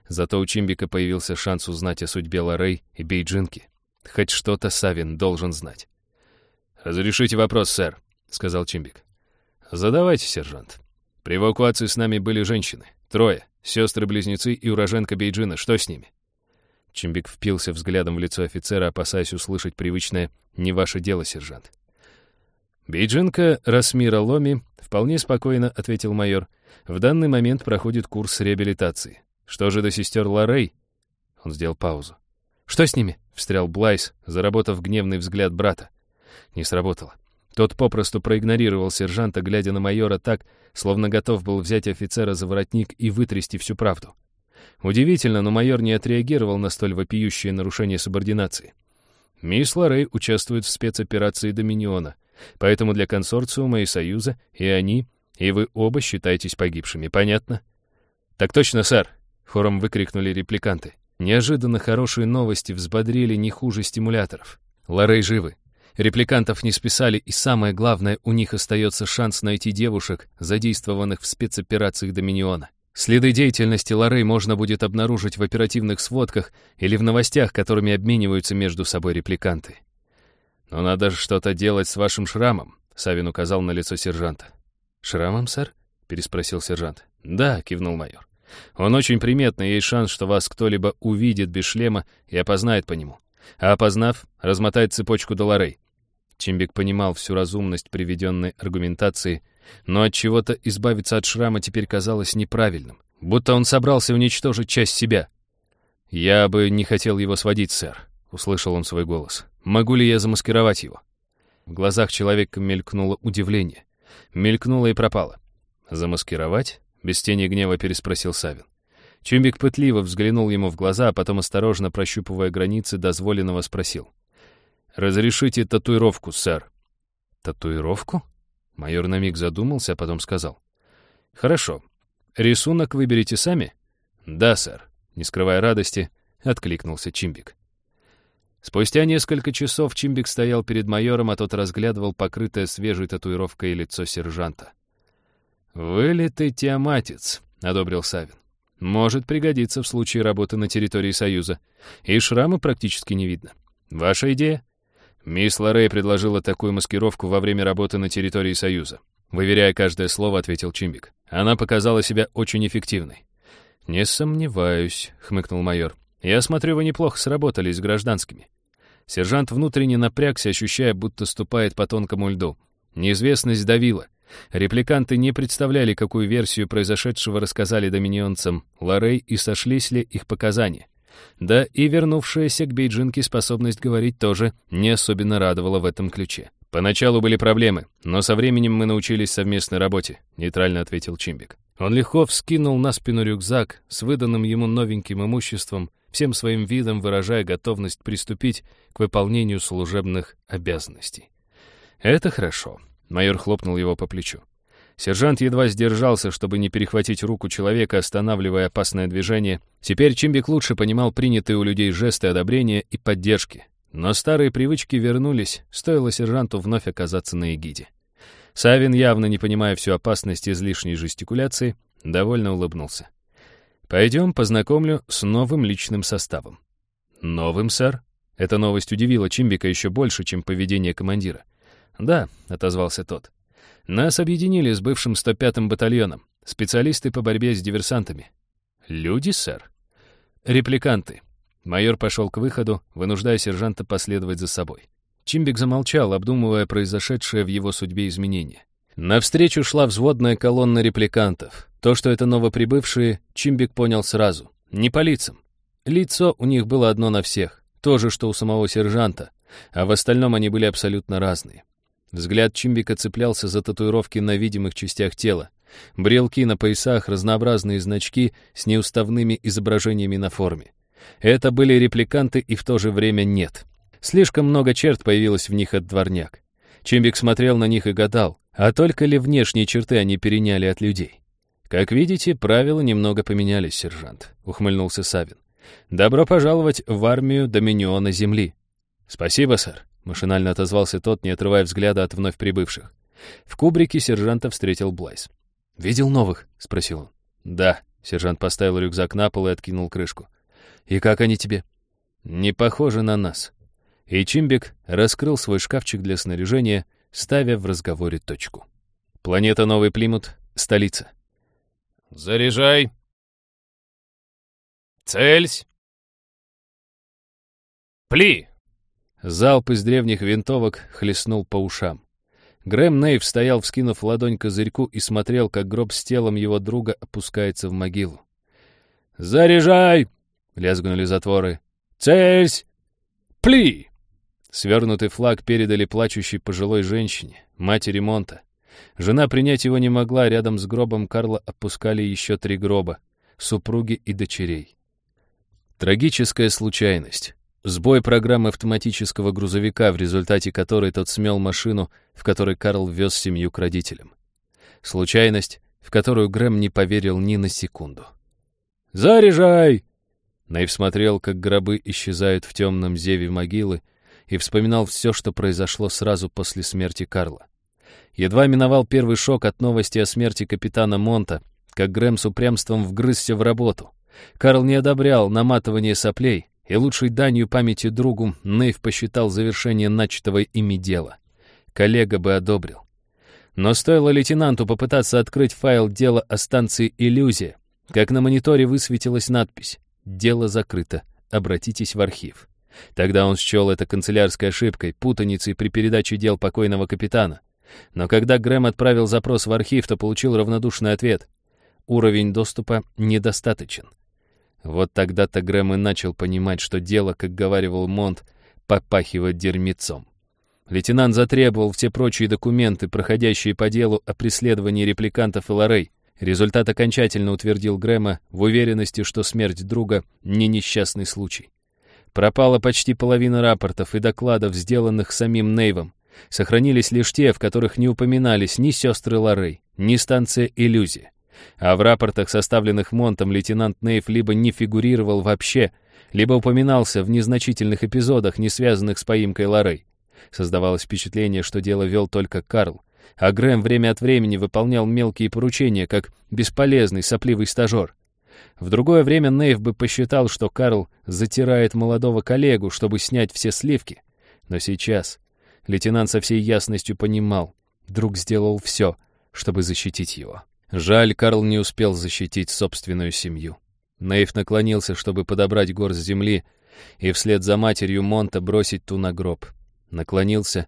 Зато у Чимбика появился шанс узнать о судьбе Лорей и Бейджинки. Хоть что-то Савин должен знать. «Разрешите вопрос, сэр», — сказал Чимбик. «Задавайте, сержант. При эвакуации с нами были женщины. Трое. Сестры-близнецы и уроженка Бейджина. Что с ними?» Чимбик впился взглядом в лицо офицера, опасаясь услышать привычное «не ваше дело, сержант». «Бейджинка Расмира Ломи вполне спокойно», — ответил майор. «В данный момент проходит курс реабилитации. Что же до сестер Лорей?» Он сделал паузу. «Что с ними?» — встрял Блайс, заработав гневный взгляд брата. Не сработало. Тот попросту проигнорировал сержанта, глядя на майора так, словно готов был взять офицера за воротник и вытрясти всю правду. Удивительно, но майор не отреагировал на столь вопиющее нарушение субординации. Мисс Лорей участвует в спецоперации Доминиона, поэтому для консорциума и Союза и они, и вы оба считаетесь погибшими, понятно? «Так точно, сэр!» — хором выкрикнули репликанты. Неожиданно хорошие новости взбодрили не хуже стимуляторов. Лорей живы. Репликантов не списали, и самое главное, у них остается шанс найти девушек, задействованных в спецоперациях Доминиона. Следы деятельности Лорей можно будет обнаружить в оперативных сводках или в новостях, которыми обмениваются между собой репликанты. «Но надо же что-то делать с вашим шрамом», — Савин указал на лицо сержанта. «Шрамом, сэр?» — переспросил сержант. «Да», — кивнул майор. Он очень приметный, есть шанс, что вас кто-либо увидит без шлема и опознает по нему. А опознав, размотает цепочку долларей. Чимбик понимал всю разумность приведенной аргументации, но от чего-то избавиться от шрама теперь казалось неправильным, будто он собрался уничтожить часть себя. «Я бы не хотел его сводить, сэр», — услышал он свой голос. «Могу ли я замаскировать его?» В глазах человека мелькнуло удивление. Мелькнуло и пропало. «Замаскировать?» Без тени гнева переспросил Савин. Чумбик пытливо взглянул ему в глаза, а потом, осторожно прощупывая границы дозволенного, спросил. «Разрешите татуировку, сэр». «Татуировку?» Майор на миг задумался, а потом сказал. «Хорошо. Рисунок выберете сами?» «Да, сэр», — не скрывая радости, откликнулся Чимбик. Спустя несколько часов Чимбик стоял перед майором, а тот разглядывал покрытое свежей татуировкой лицо сержанта. «Вылитый тиаматец», — одобрил Савин. «Может пригодиться в случае работы на территории Союза. И шрама практически не видно. Ваша идея?» Мисс Лорей предложила такую маскировку во время работы на территории Союза. Выверяя каждое слово, ответил Чимбик. Она показала себя очень эффективной. «Не сомневаюсь», — хмыкнул майор. «Я смотрю, вы неплохо сработали с гражданскими». Сержант внутренне напрягся, ощущая, будто ступает по тонкому льду. Неизвестность давила. Репликанты не представляли, какую версию произошедшего рассказали доминионцам Лорей и сошлись ли их показания. Да и вернувшаяся к Бейджинке способность говорить тоже не особенно радовала в этом ключе. «Поначалу были проблемы, но со временем мы научились совместной работе», — нейтрально ответил Чимбик. Он легко вскинул на спину рюкзак с выданным ему новеньким имуществом, всем своим видом выражая готовность приступить к выполнению служебных обязанностей. «Это хорошо. Майор хлопнул его по плечу. Сержант едва сдержался, чтобы не перехватить руку человека, останавливая опасное движение. Теперь Чимбик лучше понимал принятые у людей жесты одобрения и поддержки. Но старые привычки вернулись, стоило сержанту вновь оказаться на эгиде. Савин, явно не понимая всю опасность излишней жестикуляции, довольно улыбнулся. «Пойдем познакомлю с новым личным составом». «Новым, сэр?» Эта новость удивила Чимбика еще больше, чем поведение командира. «Да», — отозвался тот. «Нас объединили с бывшим 105-м батальоном, специалисты по борьбе с диверсантами». «Люди, сэр?» «Репликанты». Майор пошел к выходу, вынуждая сержанта последовать за собой. Чимбик замолчал, обдумывая произошедшее в его судьбе изменение. Навстречу шла взводная колонна репликантов. То, что это новоприбывшие, Чимбик понял сразу. Не по лицам. Лицо у них было одно на всех, то же, что у самого сержанта, а в остальном они были абсолютно разные. Взгляд Чимбика цеплялся за татуировки на видимых частях тела. Брелки на поясах, разнообразные значки с неуставными изображениями на форме. Это были репликанты и в то же время нет. Слишком много черт появилось в них от дворняк. Чимбик смотрел на них и гадал, А только ли внешние черты они переняли от людей? Как видите, правила немного поменялись, сержант, ухмыльнулся Савин. Добро пожаловать в армию Доминиона Земли. Спасибо, сэр, машинально отозвался тот, не отрывая взгляда от вновь прибывших. В кубрике сержанта встретил Блайс. «Видел новых?» — спросил он. «Да», — сержант поставил рюкзак на пол и откинул крышку. «И как они тебе?» «Не похожи на нас». И Чимбик раскрыл свой шкафчик для снаряжения, ставя в разговоре точку. «Планета Новый Плимут, столица». «Заряжай!» «Цельсь!» «Пли!» Залп из древних винтовок хлестнул по ушам. Грэм Нейв стоял, вскинув ладонь козырьку, и смотрел, как гроб с телом его друга опускается в могилу. «Заряжай!» — лязгнули затворы. «Цельсь! Пли!» Свернутый флаг передали плачущей пожилой женщине, матери Монта. Жена принять его не могла, рядом с гробом Карла опускали еще три гроба — супруги и дочерей. Трагическая случайность. Сбой программы автоматического грузовика, в результате которой тот смел машину, в которой Карл вез семью к родителям. Случайность, в которую Грэм не поверил ни на секунду. «Заряжай!» Найв смотрел, как гробы исчезают в темном зеве могилы, и вспоминал все, что произошло сразу после смерти Карла. Едва миновал первый шок от новости о смерти капитана Монта, как Грэм с упрямством вгрызся в работу. Карл не одобрял наматывание соплей, и лучшей данью памяти другу Нейв посчитал завершение начатого ими дела. Коллега бы одобрил. Но стоило лейтенанту попытаться открыть файл дела о станции «Иллюзия», как на мониторе высветилась надпись «Дело закрыто. Обратитесь в архив». Тогда он счел это канцелярской ошибкой, путаницей при передаче дел покойного капитана. Но когда Грэм отправил запрос в архив, то получил равнодушный ответ. Уровень доступа недостаточен. Вот тогда-то Грэм и начал понимать, что дело, как говаривал Монт, попахивает дерьмецом. Лейтенант затребовал все прочие документы, проходящие по делу о преследовании репликантов ЛРА. Результат окончательно утвердил Грэма в уверенности, что смерть друга — не несчастный случай. Пропала почти половина рапортов и докладов, сделанных самим Нейвом. Сохранились лишь те, в которых не упоминались ни сестры Лоррей, ни станция «Иллюзия». А в рапортах, составленных Монтом, лейтенант Нейв либо не фигурировал вообще, либо упоминался в незначительных эпизодах, не связанных с поимкой Лоррей. Создавалось впечатление, что дело вел только Карл, а Грэм время от времени выполнял мелкие поручения, как бесполезный сопливый стажер. В другое время Нейв бы посчитал, что Карл затирает молодого коллегу, чтобы снять все сливки. Но сейчас лейтенант со всей ясностью понимал, друг сделал все, чтобы защитить его. Жаль, Карл не успел защитить собственную семью. Нейв наклонился, чтобы подобрать горсть земли и вслед за матерью Монта бросить ту на гроб. Наклонился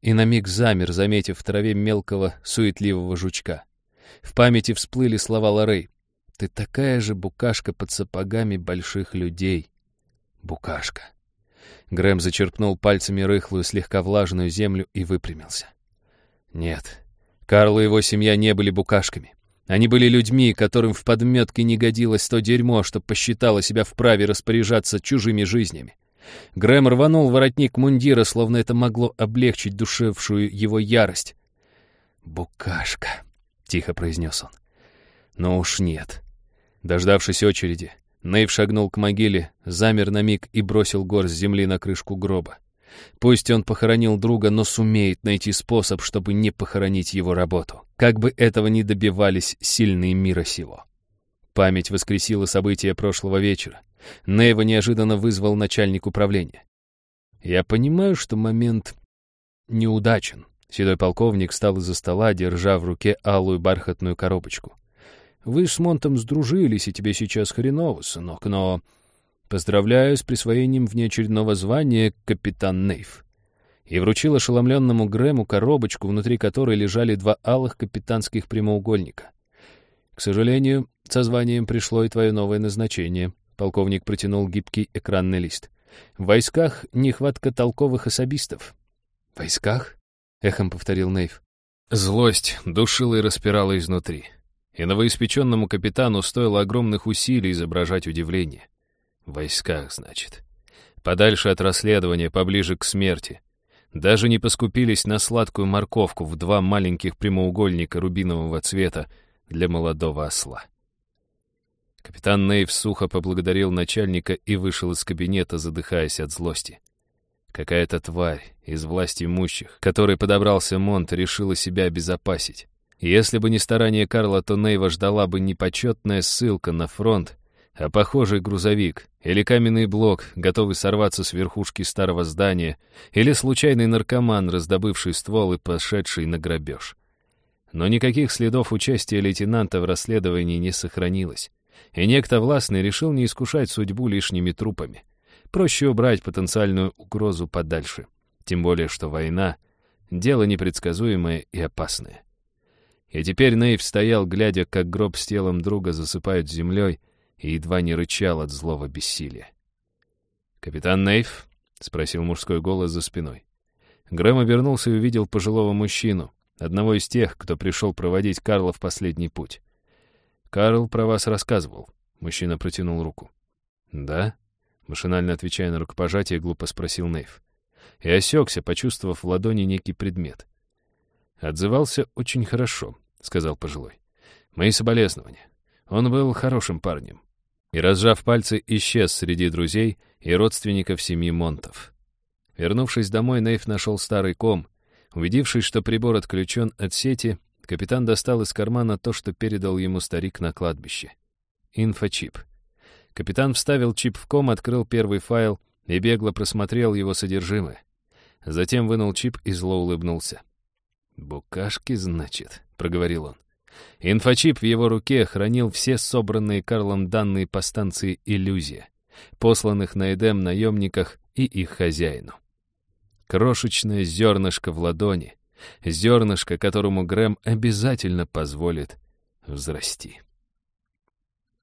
и на миг замер, заметив в траве мелкого, суетливого жучка. В памяти всплыли слова Лорей. «Ты такая же букашка под сапогами больших людей». Букашка. Грэм зачерпнул пальцами рыхлую, слегка влажную землю и выпрямился. Нет, Карл и его семья не были букашками. Они были людьми, которым в подметке не годилось то дерьмо, что посчитало себя вправе распоряжаться чужими жизнями. Грэм рванул воротник мундира, словно это могло облегчить душевшую его ярость. «Букашка», — тихо произнес он. «Но уж нет». Дождавшись очереди, Нейв шагнул к могиле, замер на миг и бросил горсть земли на крышку гроба. Пусть он похоронил друга, но сумеет найти способ, чтобы не похоронить его работу. Как бы этого ни добивались сильные мира сего. Память воскресила события прошлого вечера. Нейва неожиданно вызвал начальник управления. «Я понимаю, что момент неудачен». Седой полковник встал из-за стола, держа в руке алую бархатную коробочку. «Вы с Монтом сдружились, и тебе сейчас хреново, сынок, но Поздравляю с присвоением внеочередного звания «Капитан Нейв». И вручил ошеломленному Грэму коробочку, внутри которой лежали два алых капитанских прямоугольника. «К сожалению, со званием пришло и твое новое назначение», — полковник протянул гибкий экранный лист. «В войсках нехватка толковых особистов». «В войсках?» — эхом повторил Нейв. Злость душила и распирала изнутри. И новоиспеченному капитану стоило огромных усилий изображать удивление. В войсках, значит. Подальше от расследования, поближе к смерти. даже не поскупились на сладкую морковку в два маленьких прямоугольника рубинового цвета для молодого осла. Капитан Нейв сухо поблагодарил начальника и вышел из кабинета, задыхаясь от злости. Какая-то тварь из власти имущих, которой подобрался Монт, решила себя обезопасить. Если бы не старание Карла, то Нейва ждала бы не почетная ссылка на фронт, а похожий грузовик или каменный блок, готовый сорваться с верхушки старого здания, или случайный наркоман, раздобывший ствол и пошедший на грабеж. Но никаких следов участия лейтенанта в расследовании не сохранилось, и некто властный решил не искушать судьбу лишними трупами. Проще убрать потенциальную угрозу подальше, тем более что война — дело непредсказуемое и опасное. И теперь Нейв стоял, глядя, как гроб с телом друга засыпают землей, и едва не рычал от злого бессилия. «Капитан Нейв?» — спросил мужской голос за спиной. Грэм обернулся и увидел пожилого мужчину, одного из тех, кто пришел проводить Карла в последний путь. «Карл про вас рассказывал». Мужчина протянул руку. «Да?» — машинально отвечая на рукопожатие, глупо спросил Нейв. И осекся, почувствовав в ладони некий предмет. «Отзывался очень хорошо», — сказал пожилой. «Мои соболезнования. Он был хорошим парнем и, разжав пальцы, исчез среди друзей и родственников семьи Монтов. Вернувшись домой, Нейв нашел старый ком. Убедившись, что прибор отключен от сети, капитан достал из кармана то, что передал ему старик на кладбище. Инфочип. Капитан вставил чип в ком, открыл первый файл и бегло просмотрел его содержимое. Затем вынул чип и зло улыбнулся. «Букашки, значит», — проговорил он. Инфочип в его руке хранил все собранные Карлом данные по станции «Иллюзия», посланных на Эдем наемниках и их хозяину. Крошечное зернышко в ладони, зернышко, которому Грэм обязательно позволит взрасти.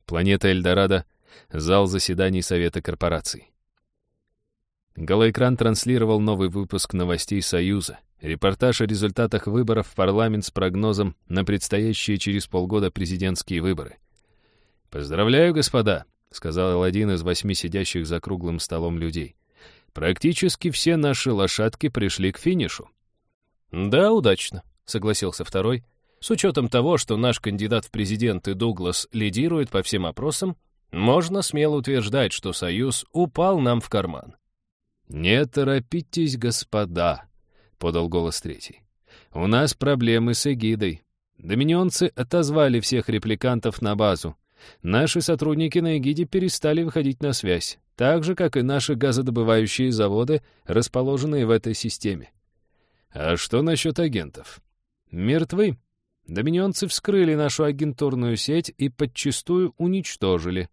Планета Эльдорадо, зал заседаний Совета корпораций. Голоэкран транслировал новый выпуск новостей Союза, репортаж о результатах выборов в парламент с прогнозом на предстоящие через полгода президентские выборы. «Поздравляю, господа», — сказал один из восьми сидящих за круглым столом людей. «Практически все наши лошадки пришли к финишу». «Да, удачно», — согласился второй. «С учетом того, что наш кандидат в президенты Дуглас лидирует по всем опросам, можно смело утверждать, что Союз упал нам в карман». «Не торопитесь, господа», — подал голос третий. «У нас проблемы с эгидой. Доминионцы отозвали всех репликантов на базу. Наши сотрудники на эгиде перестали выходить на связь, так же, как и наши газодобывающие заводы, расположенные в этой системе. А что насчет агентов? Мертвы. Доминионцы вскрыли нашу агентурную сеть и подчистую уничтожили.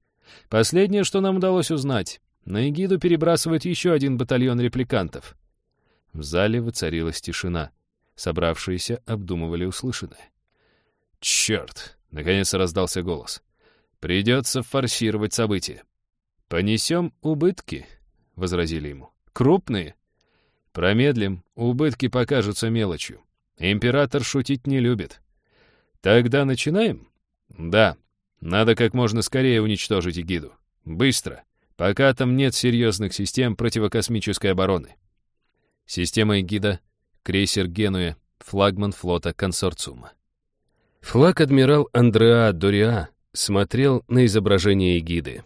Последнее, что нам удалось узнать, на эгиду перебрасывает еще один батальон репликантов. В зале воцарилась тишина. Собравшиеся обдумывали услышанное. «Черт!» — наконец раздался голос. «Придется форсировать события». «Понесем убытки», — возразили ему. «Крупные». «Промедлим, убытки покажутся мелочью. Император шутить не любит». «Тогда начинаем?» «Да. Надо как можно скорее уничтожить эгиду. Быстро пока там нет серьезных систем противокосмической обороны. Система эгида, крейсер Генуя, флагман флота консорциума. Флаг адмирал Андреа Дориа смотрел на изображение эгиды.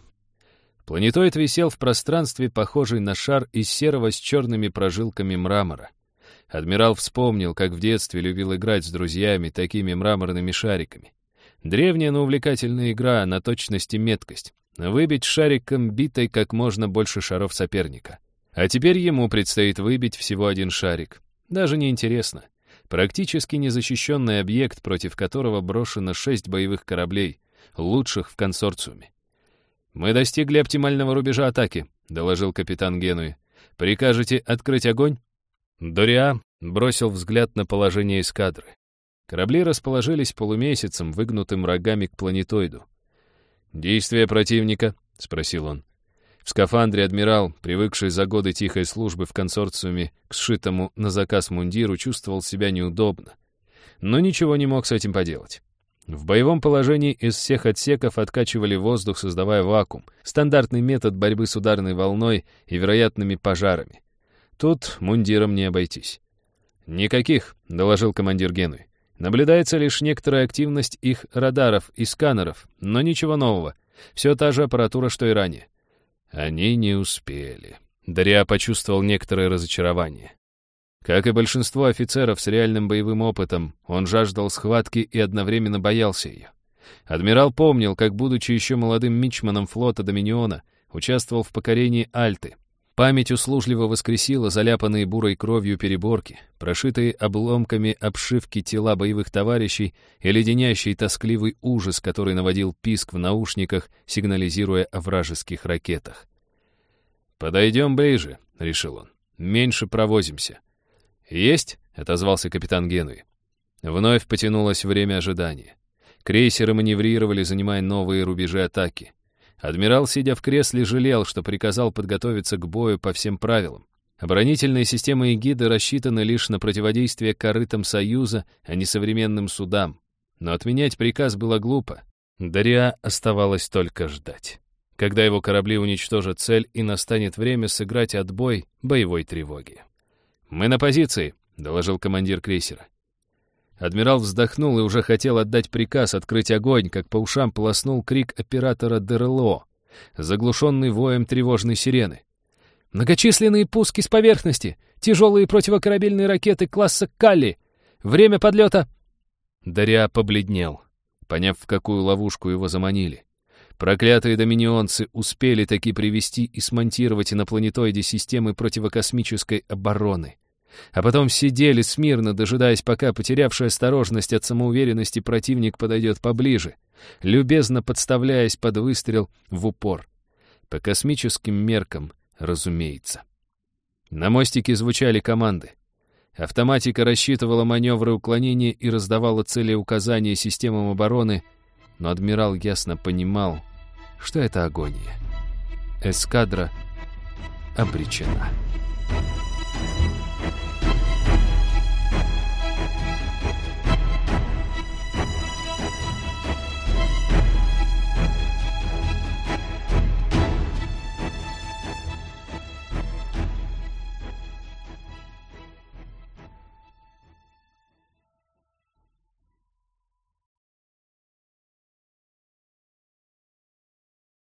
Планетоид висел в пространстве, похожий на шар из серого с черными прожилками мрамора. Адмирал вспомнил, как в детстве любил играть с друзьями такими мраморными шариками. Древняя, но увлекательная игра на точность и меткость. Выбить шариком битой как можно больше шаров соперника. А теперь ему предстоит выбить всего один шарик. Даже не интересно. Практически незащищенный объект, против которого брошено шесть боевых кораблей, лучших в консорциуме. «Мы достигли оптимального рубежа атаки», — доложил капитан Генуи. «Прикажете открыть огонь?» Дориа бросил взгляд на положение эскадры. Корабли расположились полумесяцем, выгнутым рогами к планетоиду. «Действия противника?» — спросил он. В скафандре адмирал, привыкший за годы тихой службы в консорциуме к сшитому на заказ мундиру, чувствовал себя неудобно. Но ничего не мог с этим поделать. В боевом положении из всех отсеков откачивали воздух, создавая вакуум, стандартный метод борьбы с ударной волной и вероятными пожарами. Тут мундиром не обойтись. «Никаких», — доложил командир Генуи. «Наблюдается лишь некоторая активность их радаров и сканеров, но ничего нового. Все та же аппаратура, что и ранее». Они не успели. Дарья почувствовал некоторое разочарование. Как и большинство офицеров с реальным боевым опытом, он жаждал схватки и одновременно боялся ее. Адмирал помнил, как, будучи еще молодым мичманом флота Доминиона, участвовал в покорении Альты. Память услужливо воскресила заляпанные бурой кровью переборки, прошитые обломками обшивки тела боевых товарищей и леденящий тоскливый ужас, который наводил писк в наушниках, сигнализируя о вражеских ракетах. «Подойдем ближе», — решил он. «Меньше провозимся». «Есть?» — отозвался капитан Генуи. Вновь потянулось время ожидания. Крейсеры маневрировали, занимая новые рубежи атаки. Адмирал, сидя в кресле, жалел, что приказал подготовиться к бою по всем правилам. Оборонительные системы эгиды рассчитаны лишь на противодействие корытам Союза, а не современным судам. Но отменять приказ было глупо. Дарья оставалось только ждать. Когда его корабли уничтожат цель и настанет время сыграть отбой боевой тревоги. «Мы на позиции», — доложил командир крейсера. Адмирал вздохнул и уже хотел отдать приказ открыть огонь, как по ушам полоснул крик оператора ДРЛО, заглушенный воем тревожной сирены. «Многочисленные пуски с поверхности! Тяжелые противокорабельные ракеты класса «Калли»! Время подлета...» Дарья побледнел, поняв, в какую ловушку его заманили. Проклятые доминионцы успели таки привести и смонтировать инопланетоиде системы противокосмической обороны а потом сидели смирно, дожидаясь, пока потерявший осторожность от самоуверенности противник подойдет поближе, любезно подставляясь под выстрел в упор. По космическим меркам, разумеется. На мостике звучали команды. Автоматика рассчитывала маневры уклонения и раздавала цели указания системам обороны, но адмирал ясно понимал, что это агония. Эскадра обречена.